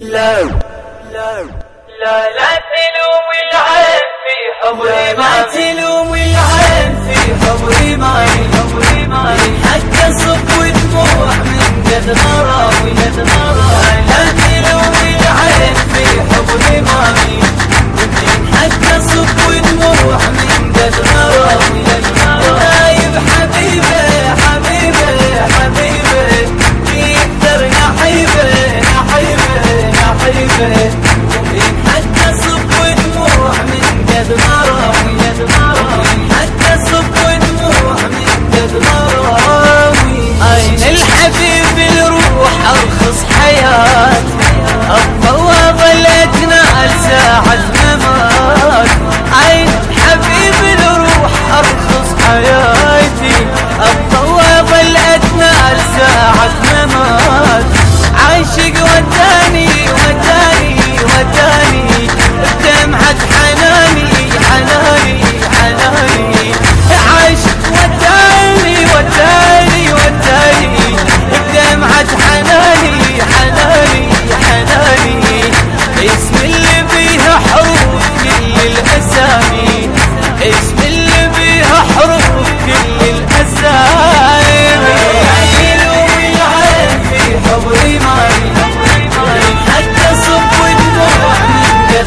لا لا لا لا تلوم العين في حضري ما تلوم العين في حضري ما حضري ما حتى صب ودموع من جد مرا قد غرام لا تلوم العين confident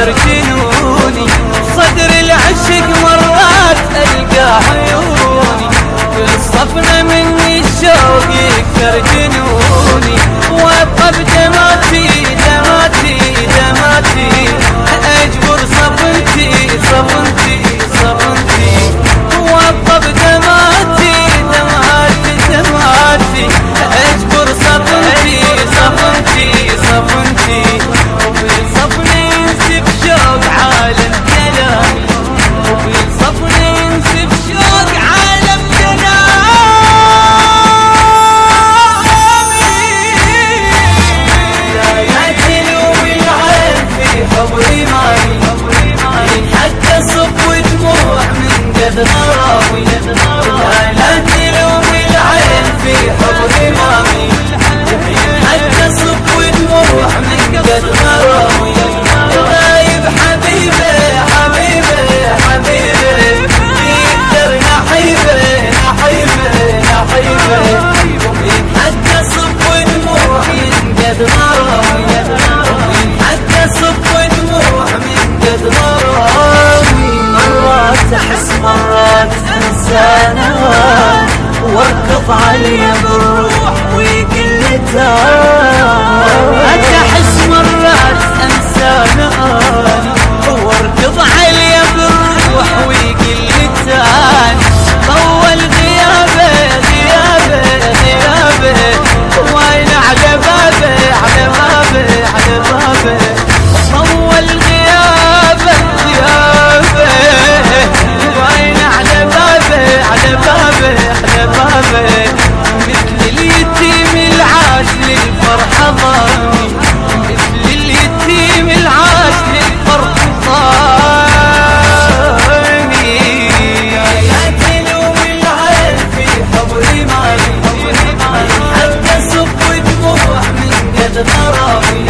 Energy I'm not tomorrow.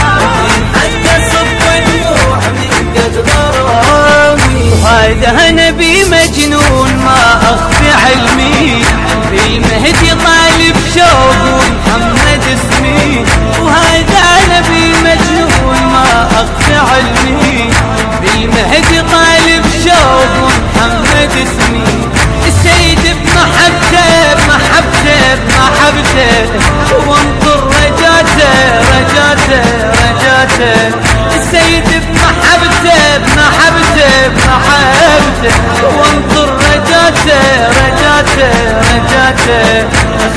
السيد بمحبته بمحبته بمحبته وانطر رجاته رجاته رجاته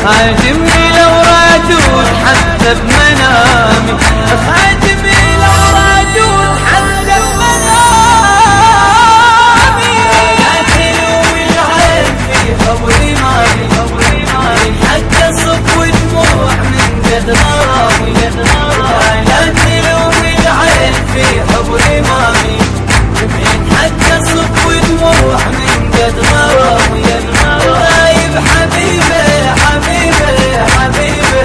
خادمني لو رادود حتى بمنامي. خادمني لو رادود حتى صف ودموع من قد غرامي قد غايب حبيبي حبيبي حبيبي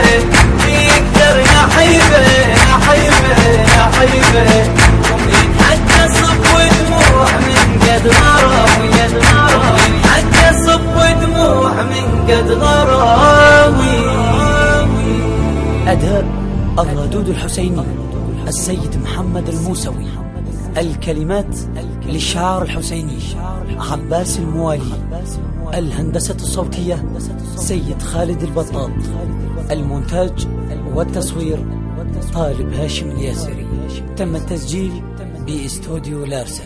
يقدر يا حبيبي يا حبيبي يا حبيبي ومن حتى صف ودموع من قد غرامي قد غرامي حتى صف دموع من قد غرامي أداء الردود الحسيني السيد محمد الموسوي. الكلمات للشعار الحسيني عباس الموالي الهندسة الصوتية سيد خالد البطاط المونتاج والتصوير طالب هاشم الياسري. تم التسجيل بإستوديو لارسا.